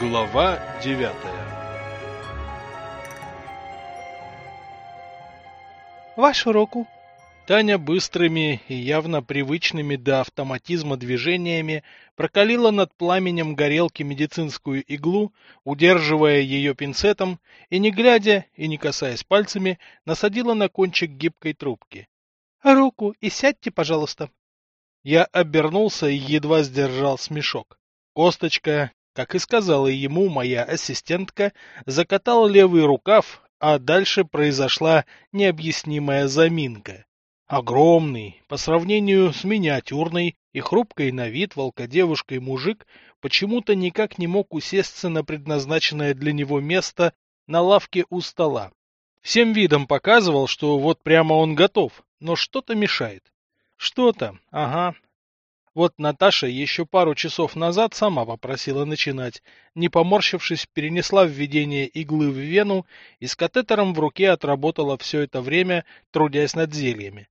Глава девятая Вашу руку. Таня быстрыми и явно привычными до автоматизма движениями прокалила над пламенем горелки медицинскую иглу, удерживая ее пинцетом и, не глядя и не касаясь пальцами, насадила на кончик гибкой трубки. Руку и сядьте, пожалуйста. Я обернулся и едва сдержал смешок. Косточка, как и сказала ему моя ассистентка, закатала левый рукав, а дальше произошла необъяснимая заминка. Огромный, по сравнению с миниатюрной и хрупкой на вид волкодевушкой мужик почему-то никак не мог усесться на предназначенное для него место на лавке у стола. Всем видом показывал, что вот прямо он готов, но что-то мешает. Что-то, ага, вот Наташа еще пару часов назад сама попросила начинать, не поморщившись, перенесла введение иглы в вену и с катетером в руке отработала все это время, трудясь над зельями.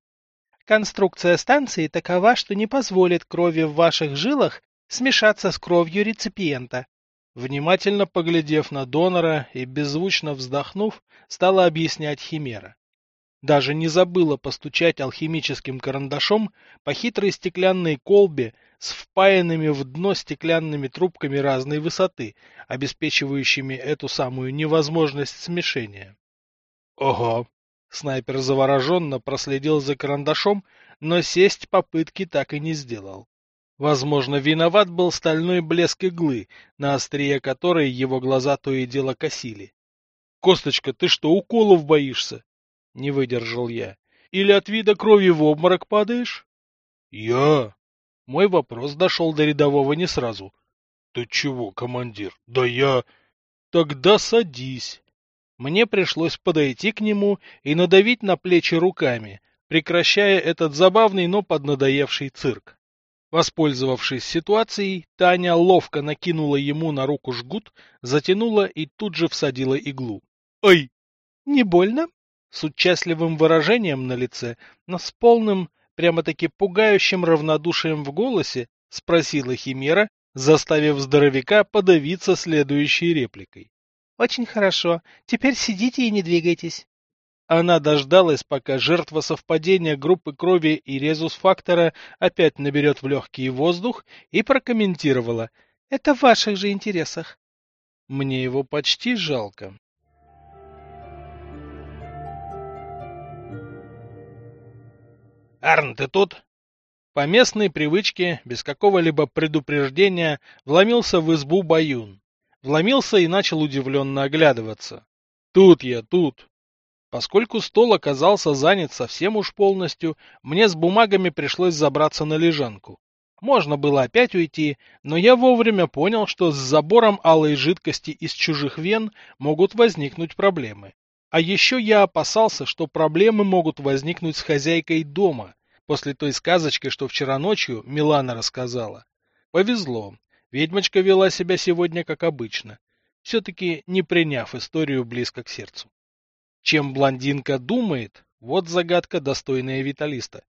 Конструкция станции такова, что не позволит крови в ваших жилах смешаться с кровью реципиента. Внимательно поглядев на донора и беззвучно вздохнув, стала объяснять Химера. Даже не забыла постучать алхимическим карандашом по хитрой стеклянной колбе с впаянными в дно стеклянными трубками разной высоты, обеспечивающими эту самую невозможность смешения. Ого! Снайпер завороженно проследил за карандашом, но сесть попытки так и не сделал. Возможно, виноват был стальной блеск иглы, на острие которой его глаза то и дело косили. — Косточка, ты что, уколов боишься? Не выдержал я. Или от вида крови в обморок падаешь? Я? Мой вопрос дошел до рядового не сразу. Ты чего, командир? Да я... Тогда садись. Мне пришлось подойти к нему и надавить на плечи руками, прекращая этот забавный, но поднадоевший цирк. Воспользовавшись ситуацией, Таня ловко накинула ему на руку жгут, затянула и тут же всадила иглу. «Ай!» «Не больно?» С участливым выражением на лице, но с полным, прямо-таки пугающим равнодушием в голосе, спросила Химера, заставив здоровяка подавиться следующей репликой. — Очень хорошо. Теперь сидите и не двигайтесь. Она дождалась, пока жертва совпадения группы крови и резус-фактора опять наберет в легкий воздух, и прокомментировала. — Это в ваших же интересах. Мне его почти жалко. Арн, ты тут? По местной привычке, без какого-либо предупреждения, вломился в избу Баюн. Вломился и начал удивленно оглядываться. Тут я, тут. Поскольку стол оказался занят совсем уж полностью, мне с бумагами пришлось забраться на лежанку. Можно было опять уйти, но я вовремя понял, что с забором алой жидкости из чужих вен могут возникнуть проблемы. А еще я опасался, что проблемы могут возникнуть с хозяйкой дома, после той сказочки, что вчера ночью Милана рассказала. Повезло. Ведьмочка вела себя сегодня как обычно, все-таки не приняв историю близко к сердцу. Чем блондинка думает, вот загадка, достойная Виталиста.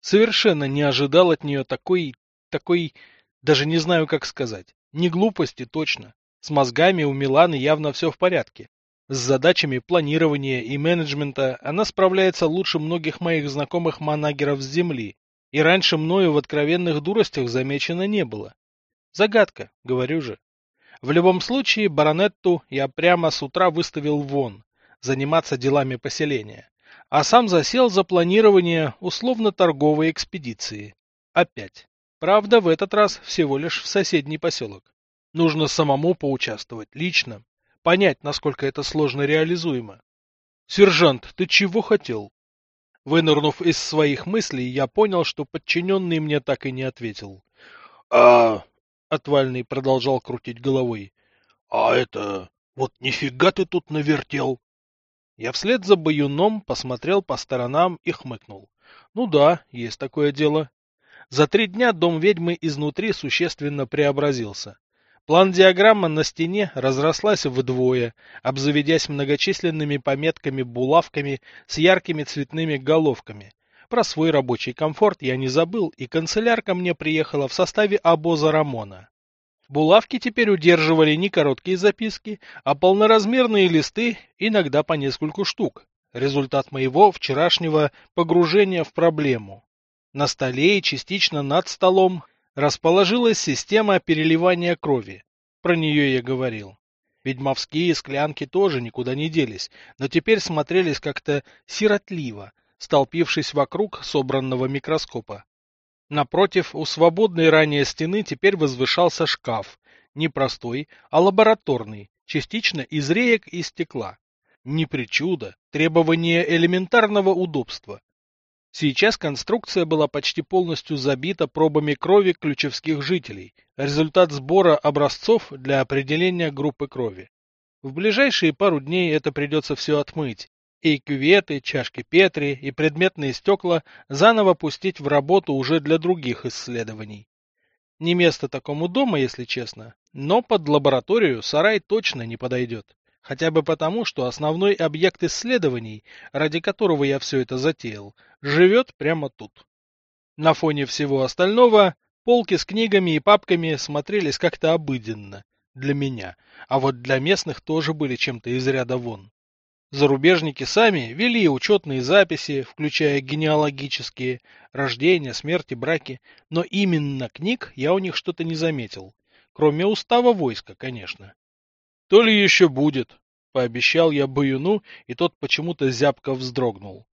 Совершенно не ожидал от нее такой, такой, даже не знаю, как сказать, не глупости точно. С мозгами у Миланы явно все в порядке. С задачами планирования и менеджмента она справляется лучше многих моих знакомых манагеров с Земли, и раньше мною в откровенных дуростях замечено не было. Загадка, говорю же. В любом случае, баронетту я прямо с утра выставил вон, заниматься делами поселения, а сам засел за планирование условно-торговой экспедиции. Опять. Правда, в этот раз всего лишь в соседний поселок. Нужно самому поучаствовать, лично, понять, насколько это сложно реализуемо. «Сержант, ты чего хотел?» Вынырнув из своих мыслей, я понял, что подчиненный мне так и не ответил. «А...» — Отвальный продолжал крутить головой. «А это... Вот нифига ты тут навертел!» Я вслед за баюном посмотрел по сторонам и хмыкнул. «Ну да, есть такое дело». За три дня дом ведьмы изнутри существенно преобразился. План-диаграмма на стене разрослась вдвое, обзаведясь многочисленными пометками-булавками с яркими цветными головками. Про свой рабочий комфорт я не забыл, и канцелярка мне приехала в составе обоза Рамона. Булавки теперь удерживали не короткие записки, а полноразмерные листы, иногда по нескольку штук. Результат моего вчерашнего погружения в проблему. На столе и частично над столом расположилась система переливания крови. Про нее я говорил. Ведьмовские склянки тоже никуда не делись, но теперь смотрелись как-то сиротливо, столпившись вокруг собранного микроскопа. Напротив, у свободной ранее стены теперь возвышался шкаф, не простой, а лабораторный, частично из реек и стекла. Не причуда, требование элементарного удобства. Сейчас конструкция была почти полностью забита пробами крови ключевских жителей, результат сбора образцов для определения группы крови. В ближайшие пару дней это придется все отмыть, и кюветы, чашки Петри и предметные стекла заново пустить в работу уже для других исследований. Не место такому дома, если честно, но под лабораторию сарай точно не подойдет. Хотя бы потому, что основной объект исследований, ради которого я все это затеял, живет прямо тут. На фоне всего остального полки с книгами и папками смотрелись как-то обыденно для меня, а вот для местных тоже были чем-то из ряда вон. Зарубежники сами вели учетные записи, включая генеалогические, рождения, смерти, браки, но именно книг я у них что-то не заметил, кроме устава войска, конечно. То ли еще будет, пообещал я Баюну, и тот почему-то зябко вздрогнул.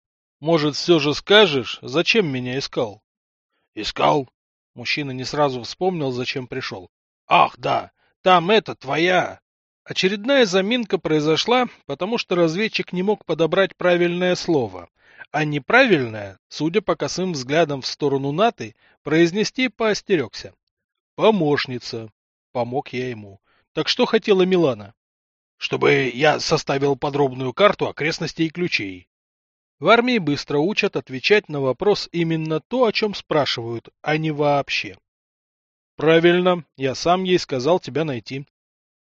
Может, все же скажешь, зачем меня искал? Искал. Мужчина не сразу вспомнил, зачем пришел. Ах, да, там это твоя. Очередная заминка произошла, потому что разведчик не мог подобрать правильное слово, а неправильное, судя по косым взглядам в сторону Наты, произнести поостерегся. Помощница. Помог я ему. Так что хотела Милана? Чтобы я составил подробную карту окрестностей и ключей. В армии быстро учат отвечать на вопрос именно то, о чем спрашивают, а не вообще. Правильно, я сам ей сказал тебя найти.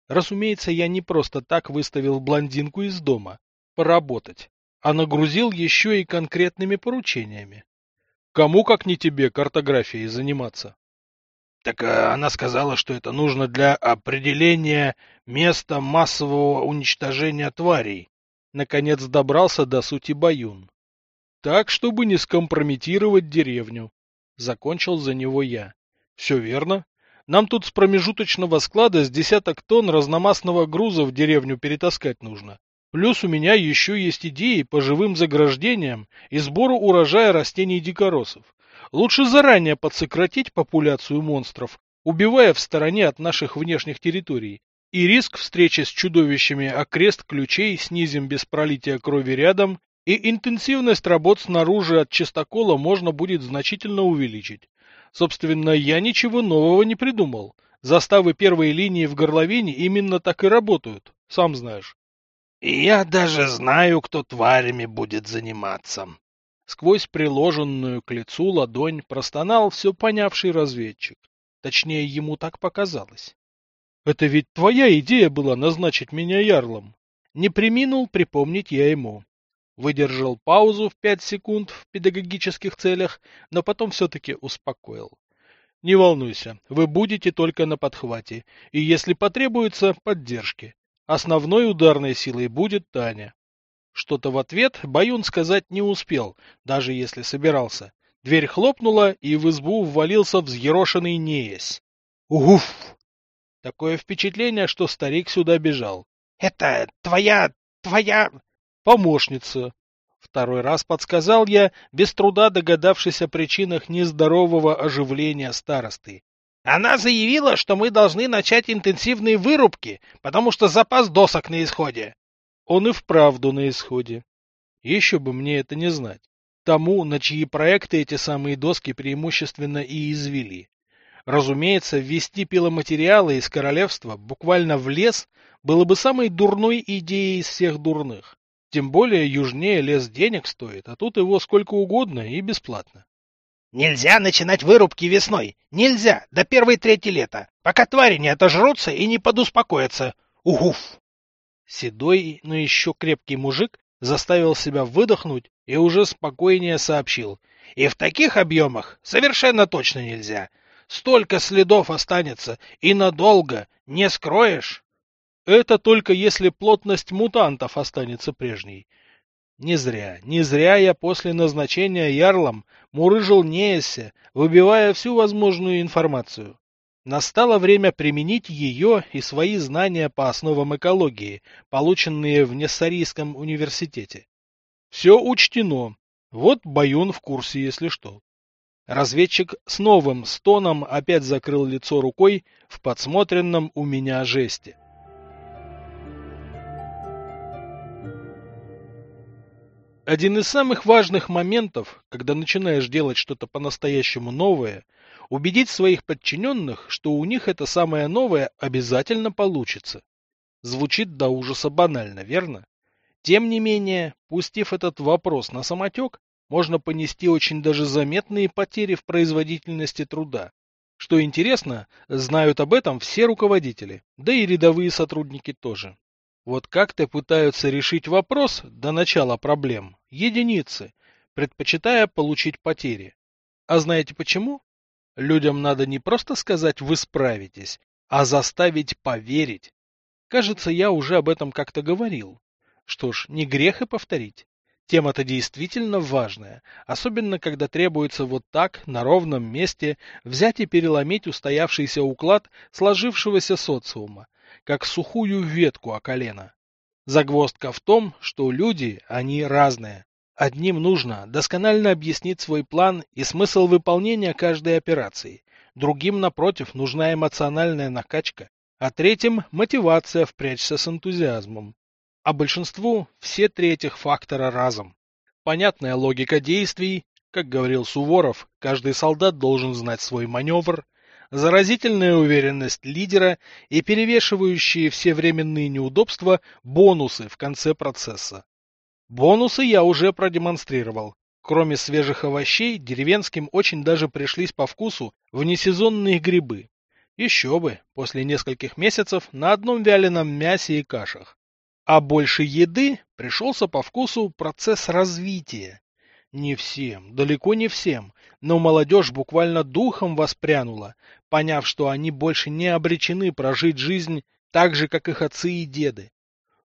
Разумеется, я не просто так выставил блондинку из дома. Поработать. А нагрузил еще и конкретными поручениями. Кому, как не тебе, картографией заниматься? Так э, она сказала, что это нужно для определения места массового уничтожения тварей. Наконец добрался до сути Баюн. Так, чтобы не скомпрометировать деревню. Закончил за него я. Все верно. Нам тут с промежуточного склада с десяток тонн разномастного груза в деревню перетаскать нужно. Плюс у меня еще есть идеи по живым заграждениям и сбору урожая растений дикоросов. Лучше заранее подсократить популяцию монстров, убивая в стороне от наших внешних территорий. И риск встречи с чудовищами окрест ключей снизим без пролития крови рядом, и интенсивность работ снаружи от чистокола можно будет значительно увеличить. Собственно, я ничего нового не придумал. Заставы первой линии в горловине именно так и работают, сам знаешь. И я даже знаю, кто тварями будет заниматься. Сквозь приложенную к лицу ладонь простонал все понявший разведчик. Точнее, ему так показалось. Это ведь твоя идея была назначить меня ярлом. Не приминул припомнить я ему. Выдержал паузу в пять секунд в педагогических целях, но потом все-таки успокоил. Не волнуйся, вы будете только на подхвате, и если потребуется, поддержки. Основной ударной силой будет Таня. Что-то в ответ Баюн сказать не успел, даже если собирался. Дверь хлопнула, и в избу ввалился взъерошенный неясь. Уф! Такое впечатление, что старик сюда бежал. — Это твоя... твоя... Помощница. Второй раз подсказал я, без труда догадавшись о причинах нездорового оживления старосты. Она заявила, что мы должны начать интенсивные вырубки, потому что запас досок на исходе. Он и вправду на исходе. Еще бы мне это не знать. Тому, на чьи проекты эти самые доски преимущественно и извели. Разумеется, ввести пиломатериалы из королевства буквально в лес было бы самой дурной идеей из всех дурных. Тем более южнее лес денег стоит, а тут его сколько угодно и бесплатно. Нельзя начинать вырубки весной. Нельзя, до первой трети лета, пока твари не отожрутся и не подуспокоятся. Угуф! Седой, но еще крепкий мужик заставил себя выдохнуть и уже спокойнее сообщил. И в таких объемах совершенно точно нельзя. Столько следов останется, и надолго, не скроешь. Это только если плотность мутантов останется прежней. Не зря, не зря я после назначения ярлом мурыжил Неэссе, выбивая всю возможную информацию. Настало время применить ее и свои знания по основам экологии, полученные в Нессарийском университете. Все учтено. Вот Баюн в курсе, если что. Разведчик с новым стоном опять закрыл лицо рукой в подсмотренном у меня жесте. Один из самых важных моментов, когда начинаешь делать что-то по-настоящему новое, убедить своих подчиненных, что у них это самое новое обязательно получится. Звучит до ужаса банально, верно? Тем не менее, пустив этот вопрос на самотек, можно понести очень даже заметные потери в производительности труда. Что интересно, знают об этом все руководители, да и рядовые сотрудники тоже. Вот как-то пытаются решить вопрос до начала проблем единицы, предпочитая получить потери. А знаете почему? Людям надо не просто сказать «вы справитесь», а заставить поверить. Кажется, я уже об этом как-то говорил. Что ж, не грех и повторить. Тема-то действительно важная, особенно когда требуется вот так, на ровном месте, взять и переломить устоявшийся уклад сложившегося социума, как сухую ветку о колено. Загвоздка в том, что люди, они разные. Одним нужно досконально объяснить свой план и смысл выполнения каждой операции. Другим, напротив, нужна эмоциональная накачка. А третьим – мотивация впрячься с энтузиазмом. А большинству – все три фактора разом. Понятная логика действий, как говорил Суворов, каждый солдат должен знать свой маневр – заразительная уверенность лидера и перевешивающие все временные неудобства бонусы в конце процесса. Бонусы я уже продемонстрировал. Кроме свежих овощей, деревенским очень даже пришлись по вкусу внесезонные грибы. Еще бы, после нескольких месяцев на одном вяленом мясе и кашах. А больше еды пришелся по вкусу процесс развития. Не всем, далеко не всем, но молодежь буквально духом воспрянула, поняв, что они больше не обречены прожить жизнь так же, как их отцы и деды.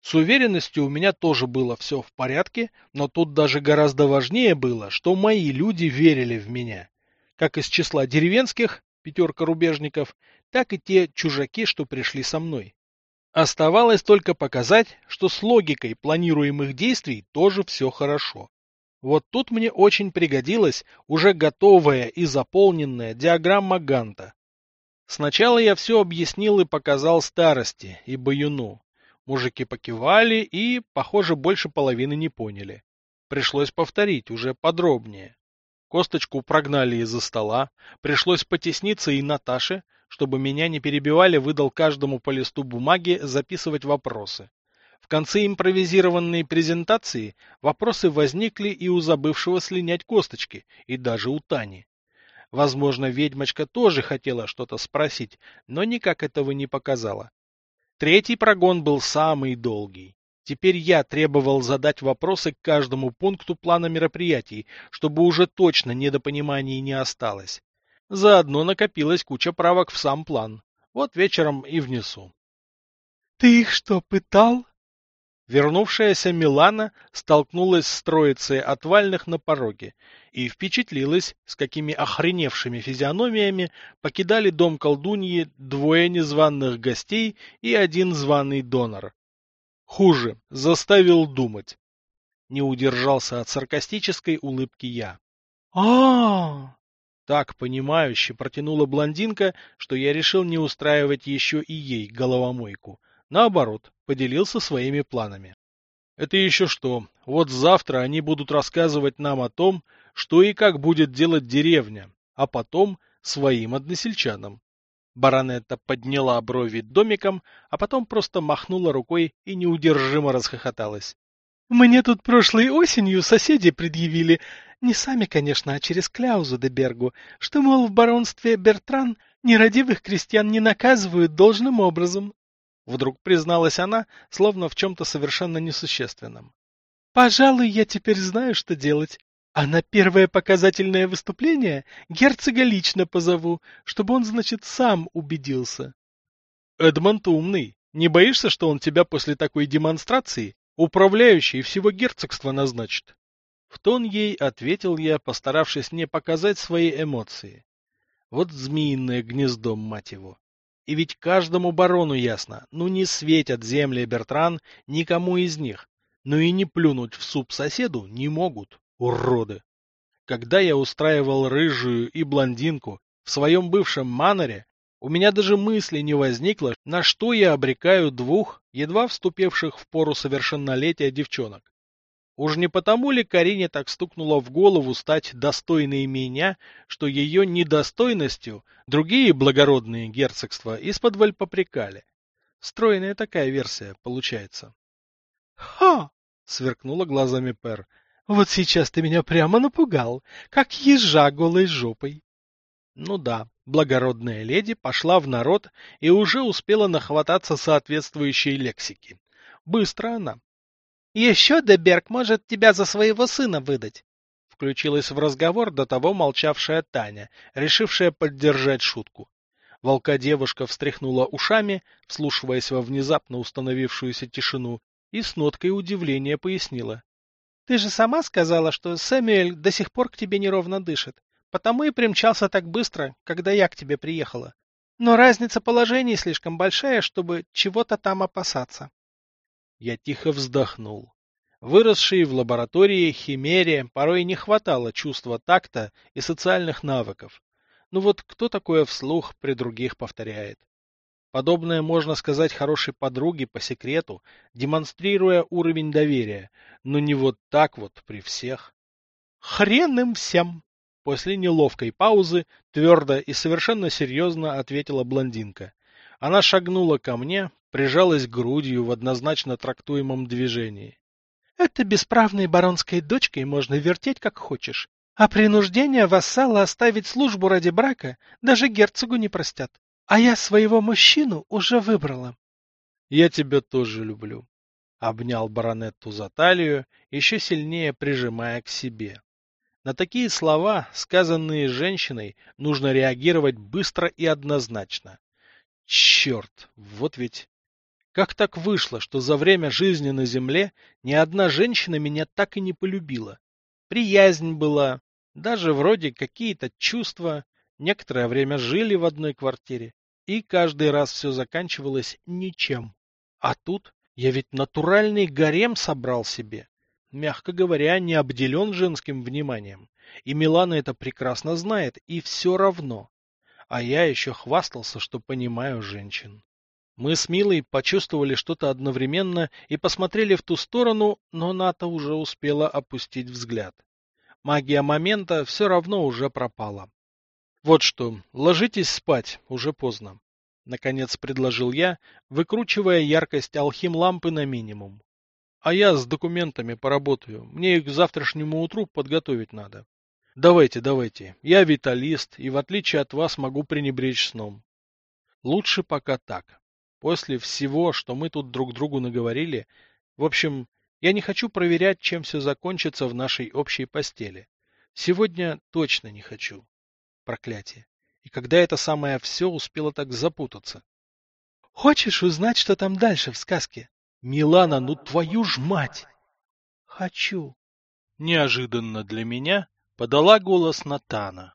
С уверенностью у меня тоже было все в порядке, но тут даже гораздо важнее было, что мои люди верили в меня. Как из числа деревенских, пятерка рубежников, так и те чужаки, что пришли со мной. Оставалось только показать, что с логикой планируемых действий тоже все хорошо. Вот тут мне очень пригодилась уже готовая и заполненная диаграмма Ганта. Сначала я все объяснил и показал старости и баюну. Мужики покивали и, похоже, больше половины не поняли. Пришлось повторить уже подробнее. Косточку прогнали из-за стола, пришлось потесниться и Наташе, чтобы меня не перебивали, выдал каждому по листу бумаги записывать вопросы. В конце импровизированной презентации вопросы возникли и у забывшего слинять косточки, и даже у Тани. Возможно, ведьмочка тоже хотела что-то спросить, но никак этого не показала. Третий прогон был самый долгий. Теперь я требовал задать вопросы к каждому пункту плана мероприятий, чтобы уже точно недопониманий не осталось. Заодно накопилась куча правок в сам план. Вот вечером и внесу. — Ты их что, пытал? Вернувшаяся Милана столкнулась с троицей отвальных на пороге и впечатлилась, с какими охреневшими физиономиями покидали дом колдуньи двое незваных гостей и один званый донор. Хуже, заставил думать. Не удержался от саркастической улыбки я. а Так понимающе протянула блондинка, что я решил не устраивать еще и ей головомойку — Наоборот, поделился своими планами. Это еще что, вот завтра они будут рассказывать нам о том, что и как будет делать деревня, а потом своим односельчанам. Баронетта подняла брови домиком, а потом просто махнула рукой и неудержимо расхохоталась. Мне тут прошлой осенью соседи предъявили, не сами, конечно, а через Кляузу де Бергу, что, мол, в баронстве Бертран нерадивых крестьян не наказывают должным образом. Вдруг призналась она, словно в чем-то совершенно несущественном. Пожалуй, я теперь знаю, что делать. А на первое показательное выступление герцога лично позову, чтобы он, значит, сам убедился. Эдмонд умный. Не боишься, что он тебя после такой демонстрации управляющий всего герцогства назначит? В тон ей ответил я, постаравшись не показать свои эмоции. Вот змеиное гнездо, мать его. И ведь каждому барону ясно, ну не светят земли Бертран никому из них, но и не плюнуть в суп соседу не могут, уроды. Когда я устраивал рыжую и блондинку в своем бывшем маноре, у меня даже мысли не возникло, на что я обрекаю двух, едва вступивших в пору совершеннолетия девчонок. Уж не потому ли Карине так стукнуло в голову стать достойной меня, что ее недостойностью другие благородные герцогства из-под попрекали? Стройная такая версия получается. — Ха! — сверкнула глазами Пер. — Вот сейчас ты меня прямо напугал, как ежа голой жопой. Ну да, благородная леди пошла в народ и уже успела нахвататься соответствующей лексики. Быстро она, еще Деберг может тебя за своего сына выдать. Включилась в разговор до того молчавшая Таня, решившая поддержать шутку. Волка-девушка встряхнула ушами, вслушиваясь во внезапно установившуюся тишину, и с ноткой удивления пояснила. — Ты же сама сказала, что Сэмюэль до сих пор к тебе неровно дышит, потому и примчался так быстро, когда я к тебе приехала. Но разница положений слишком большая, чтобы чего-то там опасаться. Я тихо вздохнул. Выросшей в лаборатории химере порой не хватало чувства такта и социальных навыков. Ну вот кто такое вслух при других повторяет? Подобное можно сказать хорошей подруге по секрету, демонстрируя уровень доверия, но не вот так вот при всех. Хрен им всем! После неловкой паузы твердо и совершенно серьезно ответила блондинка. Она шагнула ко мне, прижалась грудью в однозначно трактуемом движении. Это бесправной баронской дочкой можно вертеть как хочешь, а принуждение вассала оставить службу ради брака даже герцогу не простят. А я своего мужчину уже выбрала. Я тебя тоже люблю. Обнял баронетту за талию, еще сильнее прижимая к себе. На такие слова, сказанные женщиной, нужно реагировать быстро и однозначно. Черт, вот ведь... Как так вышло, что за время жизни на земле ни одна женщина меня так и не полюбила? Приязнь была, даже вроде какие-то чувства, некоторое время жили в одной квартире, и каждый раз все заканчивалось ничем. А тут я ведь натуральный гарем собрал себе, мягко говоря, не обделен женским вниманием, и Милана это прекрасно знает, и все равно а я еще хвастался, что понимаю женщин. Мы с Милой почувствовали что-то одновременно и посмотрели в ту сторону, но Ната уже успела опустить взгляд. Магия момента все равно уже пропала. Вот что, ложитесь спать, уже поздно. Наконец предложил я, выкручивая яркость алхим-лампы на минимум. А я с документами поработаю, мне их к завтрашнему утру подготовить надо. Давайте, давайте. Я виталист, и в отличие от вас могу пренебречь сном. Лучше пока так. После всего, что мы тут друг другу наговорили, в общем, я не хочу проверять, чем все закончится в нашей общей постели. Сегодня точно не хочу. Проклятие. И когда это самое все успело так запутаться? Хочешь узнать, что там дальше в сказке? Милана, ну твою ж мать! Хочу. Неожиданно для меня подала голос Натана.